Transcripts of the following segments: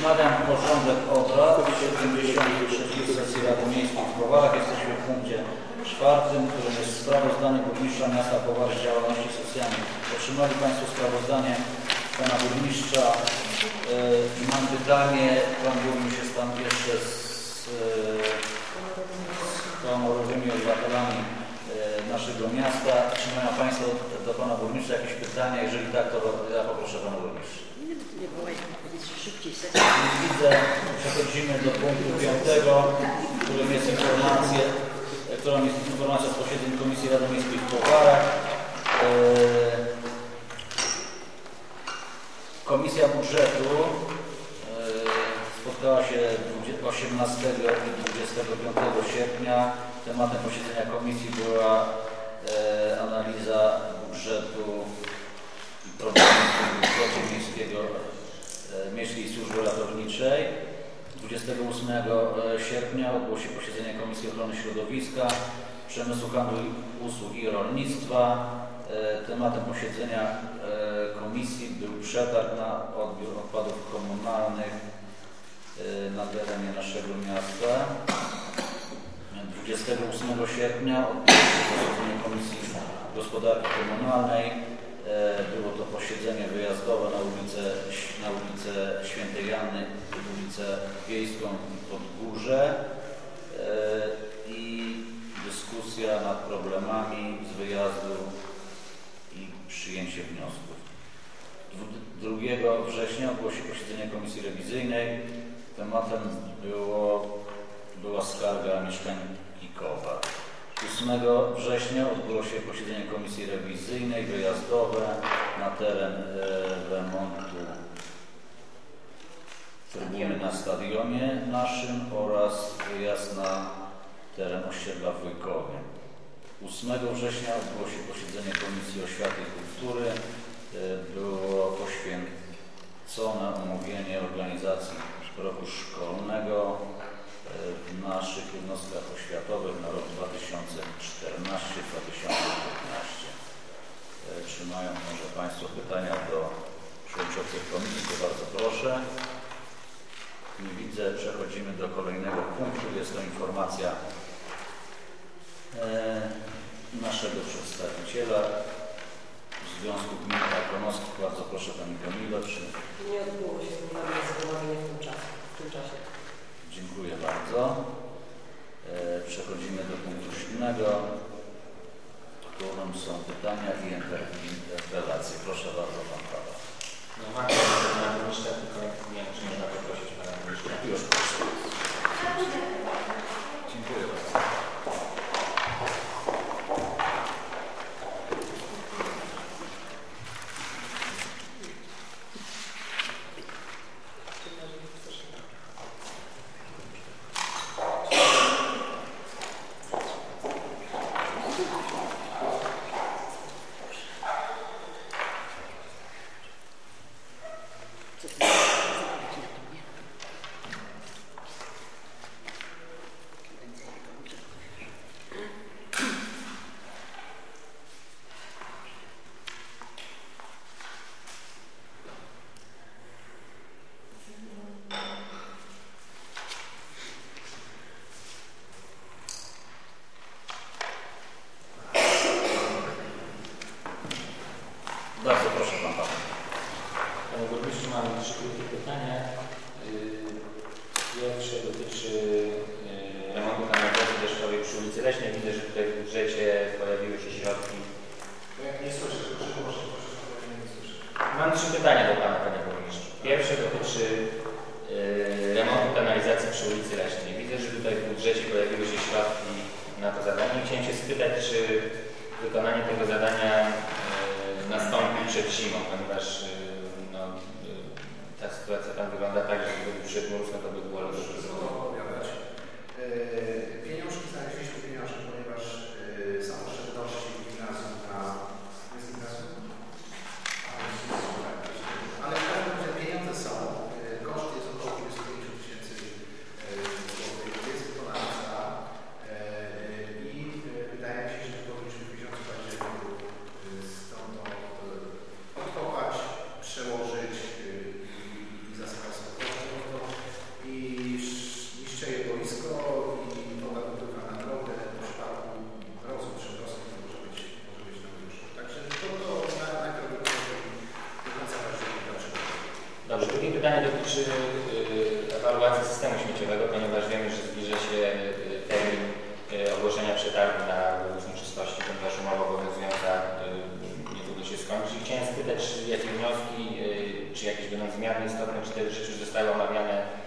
Wznawiam porządek obrad 73 sesji Rady Miejskiej w Kowarach. Jesteśmy w punkcie czwartym, którym jest sprawozdanie burmistrza miasta Kowary z działalności socjalnej. Otrzymali Państwo sprawozdanie Pana Burmistrza. Yy, mam pytanie, Pan Burmistrz jest tam jeszcze z, z honorowymi obywatelami yy, naszego miasta. Czy mają Państwo do Pana Burmistrza jakieś pytania? Jeżeli tak, to ja poproszę Pana Burmistrza. Szybciej Widzę, przechodzimy do punktu piątego, którym jest informacja, którą jest informacja z posiedzeń Komisji Rady Miejskiej w Kowarach. Eee, Komisja Budżetu eee, spotkała się 18 i 25 sierpnia. Tematem posiedzenia komisji była eee, analiza budżetu i problemów w budżecie miejskiego e, Miejskiej Służby Ratowniczej. 28 sierpnia odbyło się posiedzenie Komisji Ochrony Środowiska, Przemysłu, Handlu Usług i Rolnictwa. E, Tematem posiedzenia e, komisji był przetarg na odbiór odpadów komunalnych e, na terenie naszego miasta. 28 sierpnia odbyło się posiedzenie Komisji Gospodarki Komunalnej. E, Było to posiedzenie wyjazdowe na ulicę, na ulicę Świętej Janny, ulicę Wiejską i Podgórze e, i dyskusja nad problemami z wyjazdu i przyjęcie wniosków. 2 września odbyło się posiedzenie Komisji Rewizyjnej. Tematem było, była skarga mieszkańki Kowa. 8 września odbyło się posiedzenie Komisji Rewizyjnej wyjazdowe na teren e, remontu trybuny na stadionie naszym oraz wyjazd na teren osiedla w Wojkowie. 8 września odbyło się posiedzenie Komisji Oświaty i Kultury. E, Było poświęcone omówienie organizacji roku szkolnego w naszych jednostkach oświatowych na rok 2014-2015. Czy mają może Państwo pytania do przewodniczących komisji, to bardzo proszę. Nie widzę. Przechodzimy do kolejnego punktu. Jest to informacja e, naszego przedstawiciela Związku Gmin Tarnowskich. Bardzo proszę Pani Kamilo. Czy... Nie odbyło się żadne zgromadzenie w tym czasie. W tym czasie. Dziękuję bardzo. E, Przechodzimy do punktu siódmego, którym są pytania i inter- interpelacje. Proszę bardzo, Pan Paweł. No tylko nie wiem, czy można poprosić pana. Już proszę. Ulicy Leśnej. Widzę, że tutaj w budżecie pojawiły się środki. Nie słyszę, proszę, proszę, proszę, nie słyszę. Mam trzy pytania do Pana, Panie Burmistrzu. Pierwsze dotyczy yy, remontu kanalizacji przy ulicy Leśnej. Widzę, że tutaj w budżecie pojawiły się środki na to zadanie. Chciałem się spytać, czy wykonanie tego zadania yy, nastąpi przed zimą, ponieważ yy, no, yy, ta sytuacja tam wygląda tak, że gdyby przyszedł mróz, no to by było Proszę chrześcijańskie, lecz jakie wnioski, y, czy jakieś będą zmiany istotne, czy te rzeczy już zostały omawiane?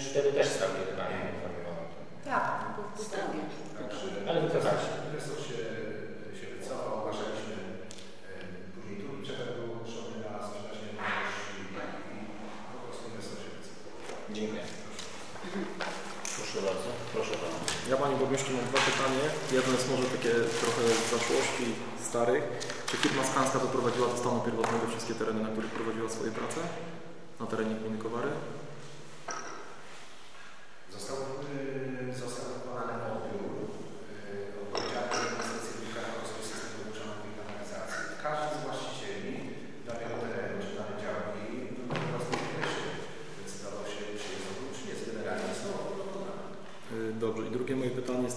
już wtedy też stronie chyba nie. Tak, w ale to właśnie. Resor e, się, się wycofał, uważaliśmy. E, później drugi przetarg był ogłoszony na sprzedaż nieruchomości i tak, po prostu Resor się wycofał. Dziękuję. Proszę bardzo, proszę Pana. Ja Panie Burmistrzu mam dwa pytania. Jedno jest może takie trochę z zaszłości starych. Czy firma Skanska doprowadziła do stanu pierwotnego wszystkie tereny, na których prowadziła swoje prace? Na terenie gminy Kowary?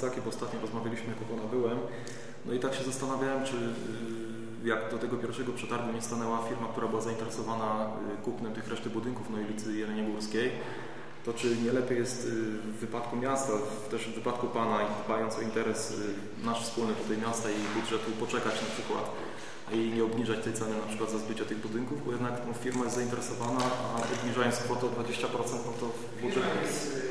Bosaki, bo ostatnio rozmawialiśmy, jak u Pana byłem. No i tak się zastanawiałem, czy y, jak do tego pierwszego przetargu nie stanęła firma, która była zainteresowana y, kupnem tych reszty budynków no na ulicy Jeleniogórskiej, to czy nie lepiej jest y, w wypadku miasta, też w wypadku Pana i dbając o interes nasz wspólny tutaj miasta i budżetu poczekać na przykład i nie obniżać tej ceny na przykład za zbycie tych budynków, bo jednak no, firma jest zainteresowana, a obniżając kwotę o 20% no to budżet... Firma jest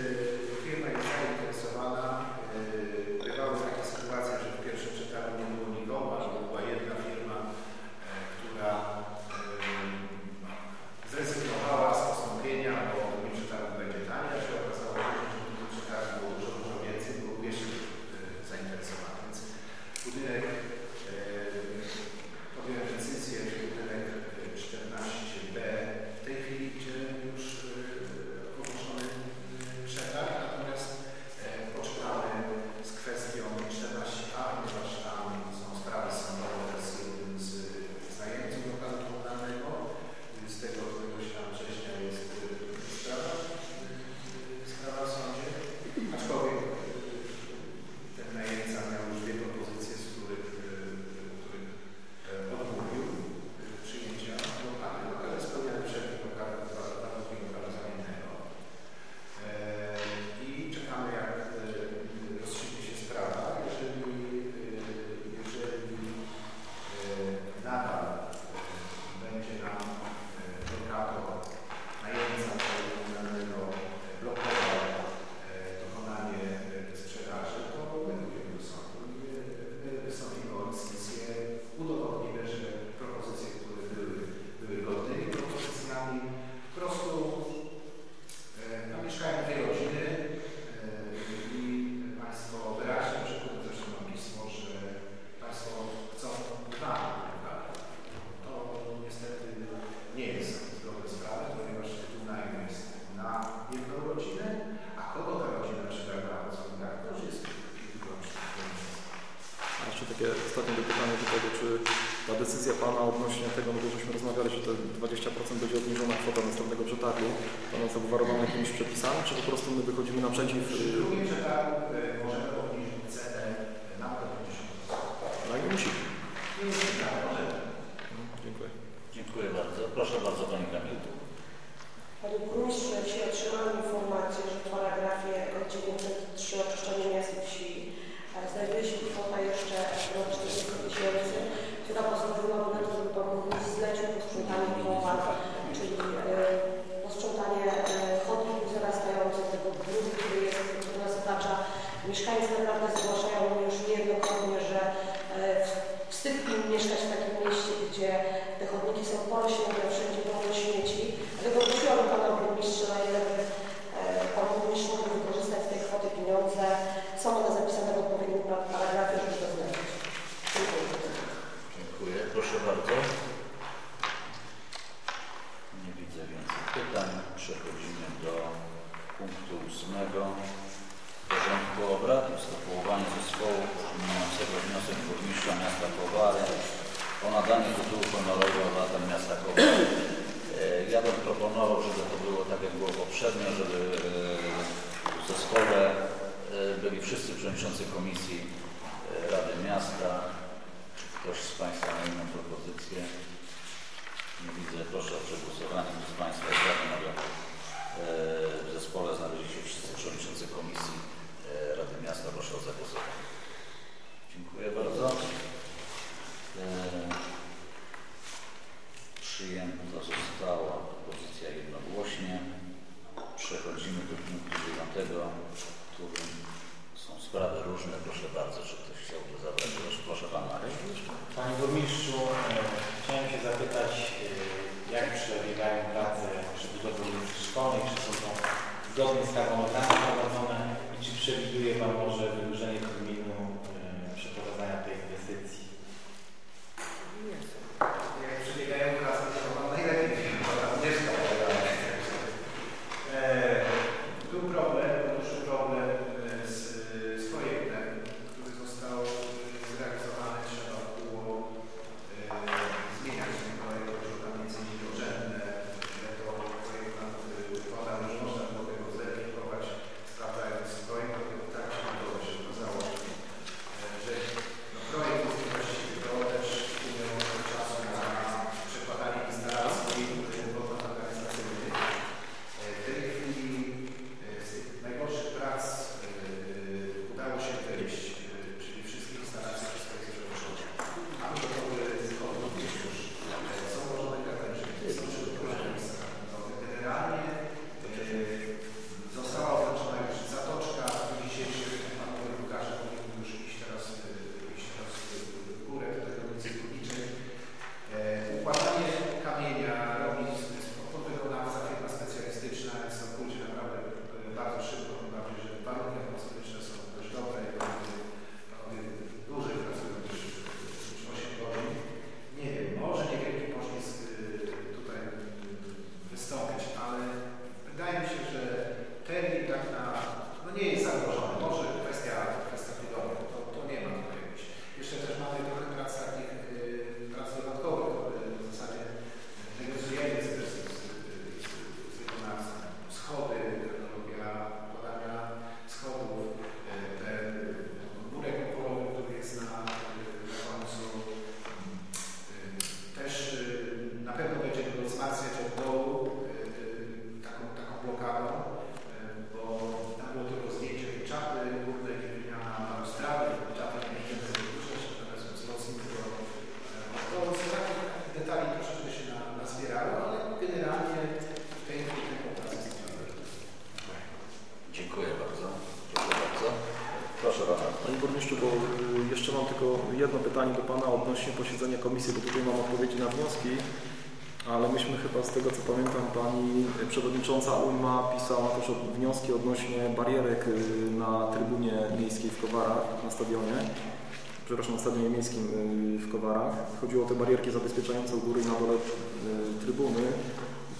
Proszę bardzo, Pani Kamil. Panie Burmistrzu, dzisiaj otrzymałam informację, że w paragrafie 903 oczyszczenie miast i wsi znajduje się kwota jeszcze około 40 tysięcy, która pozwoliłaby na to, żeby Pan Burmistrz zlecił posprzątanie połowa, czyli e, posprzątanie e, chodników zarastających tego dróg, który, jest, który nas otacza. Mieszkańcy naprawdę zgłaszają już niejednokrotnie, że e, wstyd im mieszkać w takim mieście, gdzie chodniki są porośnięte wszędzie pełne śmieci, dlatego prosiłam Pana Burmistrza na ile e, Pan Burmistrz mógł wykorzystać z tej kwoty pieniądze. Są one zapisane w odpowiednim paragrafie bo y, jeszcze mam tylko jedno pytanie do Pana odnośnie posiedzenia komisji, bo tutaj mam odpowiedzi na wnioski, ale myśmy chyba z tego co pamiętam Pani Przewodnicząca UMA pisała też wnioski odnośnie barierek y, na trybunie miejskiej w Kowarach na stadionie przepraszam, na stadionie miejskim y, w Kowarach. Chodziło o te barierki zabezpieczające u góry i na dole trybuny.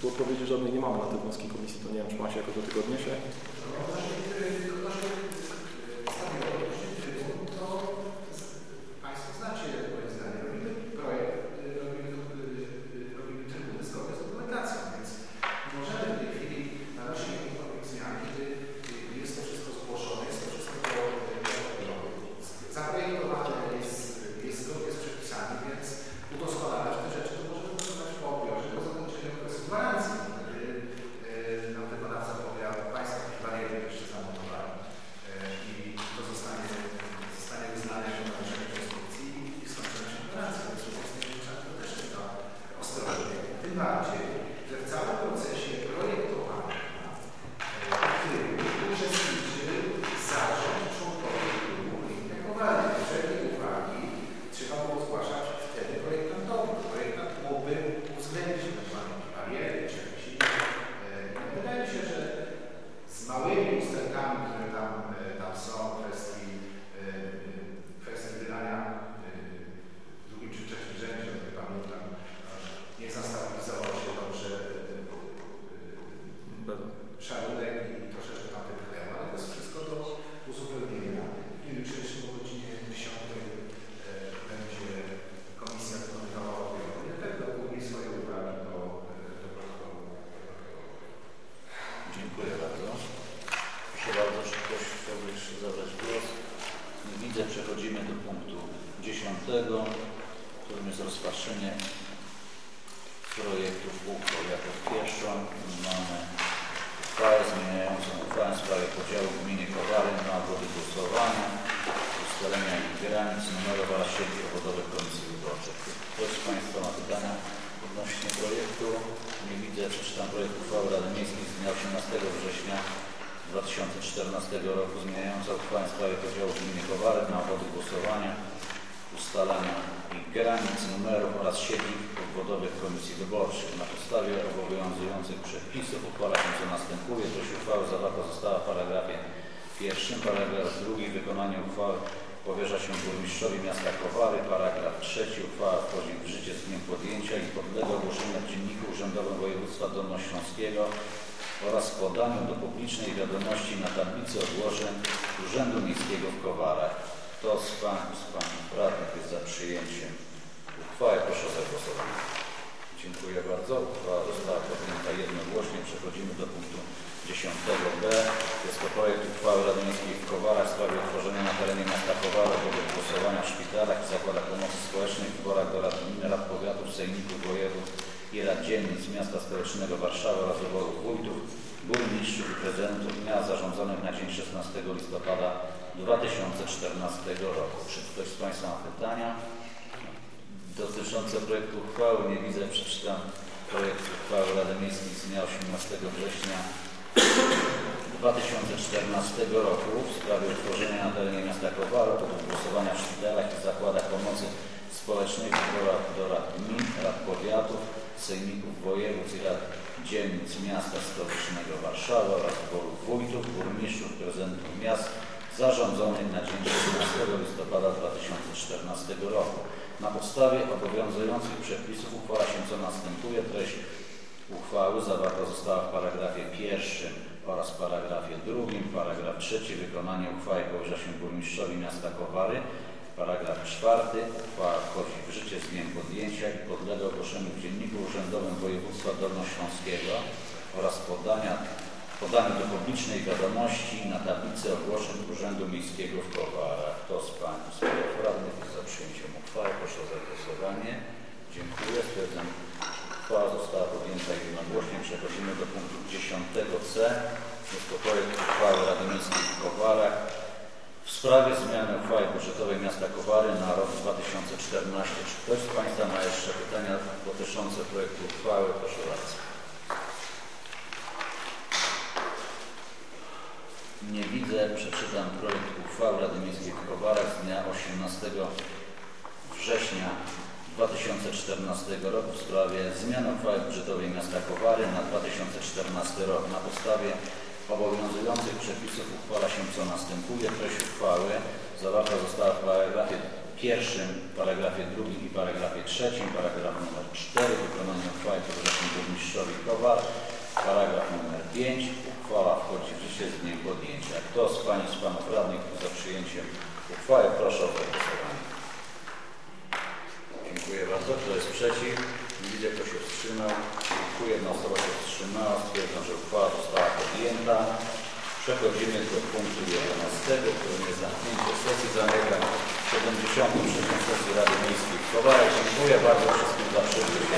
Tu odpowiedzi żadnej nie mamy na te wnioski komisji, to nie wiem, czy Pan się jakoś do tego odniesie. Proszę bardzo, czy ktoś chciałby jeszcze zabrać głos? Nie widzę. Przechodzimy do punktu dziesiątego, którym jest rozpatrzenie projektów uchwał. Jako pierwszą mamy uchwałę zmieniającą uchwałę w sprawie podziału gminy Kowary na obwody głosowania, ustalenia ich granic, numerów oraz sieci obwodowych komisji wyborczych. Ktoś z Państwa ma pytania odnośnie projektu? Nie widzę. Przeczytam projekt uchwały Rady Miejskiej z dnia 18 września 2014 roku zmieniająca uchwałę w sprawie podziału gminy Kowary na obwody głosowania, ustalania ich granic, numerów oraz siedzib obwodowych komisji wyborczych. Na podstawie obowiązujących przepisów uchwala się co następuje. Treść uchwały zawarta została w paragrafie pierwszym. Paragraf drugi. Wykonanie uchwały powierza się burmistrzowi miasta Kowary. Paragraf trzeci. Uchwała wchodzi w życie z dniem podjęcia i podlega ogłoszeniu w Dzienniku Urzędowym Województwa Dolnośląskiego oraz podaniu do publicznej wiadomości na tablicy ogłoszeń Urzędu Miejskiego w Kowarach. Kto z Pań z Panów Radnych jest za przyjęciem uchwały? Proszę o zagłosowanie. Dziękuję bardzo. Uchwała została podjęta jednogłośnie. Przechodzimy do punktu 10b. Jest to projekt uchwały Rady Miejskiej w Kowarach w sprawie utworzenia na terenie miasta Kowara do głosowania w szpitalach i zakładach pomocy społecznej w wyborach do Rad Gminy, Rad Powiatów, Sejmików, Dzielnic Miasta Stołecznego Warszawy oraz wyborów wójtów, burmistrzów i prezydentów dnia zarządzonych na dzień 16 listopada 2014 roku. Czy ktoś z Państwa ma pytania dotyczące projektu uchwały? Nie widzę. Przeczytam projekt uchwały Rady Miejskiej z dnia 18 września 2014 roku w sprawie utworzenia na terenie miasta Kowaro do głosowania w szpitalach i zakładach pomocy społecznej w wyborach do rad gmin, rad powiatów, sejmików województw i rad dzielnic miasta stołecznego Warszawy oraz wyborów wójtów, burmistrzów, prezydentów miast zarządzonych na dzień 16 listopada 2014 roku. Na podstawie obowiązujących przepisów uchwala się co następuje. Treść uchwały zawarta została w paragrafie pierwszym oraz paragrafie drugim. Paragraf trzeci. Wykonanie uchwały powierza się burmistrzowi miasta Kowary. Paragraf czwarty. Uchwała wchodzi w życie z dniem podjęcia i podlega ogłoszeniu w Dzienniku Urzędowym Województwa Dolnośląskiego oraz podania, podaniu do publicznej wiadomości na tablicy ogłoszeń Urzędu Miejskiego w Kowarach. Kto z Pań Panów Radnych jest za przyjęciem uchwały? Proszę o zagłosowanie. Dziękuję. Stwierdzam, uchwała została podjęta jednogłośnie. Przechodzimy do punktu 10c. Jest to projekt uchwały Rady Miejskiej w Kowarach sprawie zmiany uchwały budżetowej miasta Kowary na rok 2014. Czy ktoś z Państwa ma jeszcze pytania dotyczące projektu uchwały? Proszę bardzo. Nie widzę. Przeczytam projekt uchwały Rady Miejskiej w Kowarach z dnia 18 września 2014 roku w sprawie zmiany uchwały budżetowej miasta Kowary na 2014 rok. Na podstawie obowiązujących przepisów uchwala się co następuje. Treść uchwały zawarta została w paragrafie pierwszym, paragrafie drugim i paragrafie trzecim. Paragraf numer 4. Wykonanie uchwały się burmistrzowi Kowar. Paragraf numer 5. Uchwała wchodzi w życie z dniem podjęcia. Kto z Pań i z Panów Radnych za przyjęciem uchwały? Proszę o zagłosowanie. Dziękuję bardzo. Kto jest przeciw? Nie widzę, kto się wstrzymał. Dziękuję. Jedna osoba się wstrzymała. Stwierdzam, że uchwała została podjęta. Przechodzimy do punktu 11, którym jest zamknięcie sesji. Zamykam 76. sesję Rady Miejskiej w Kowarach. Dziękuję bardzo wszystkim za przybycie.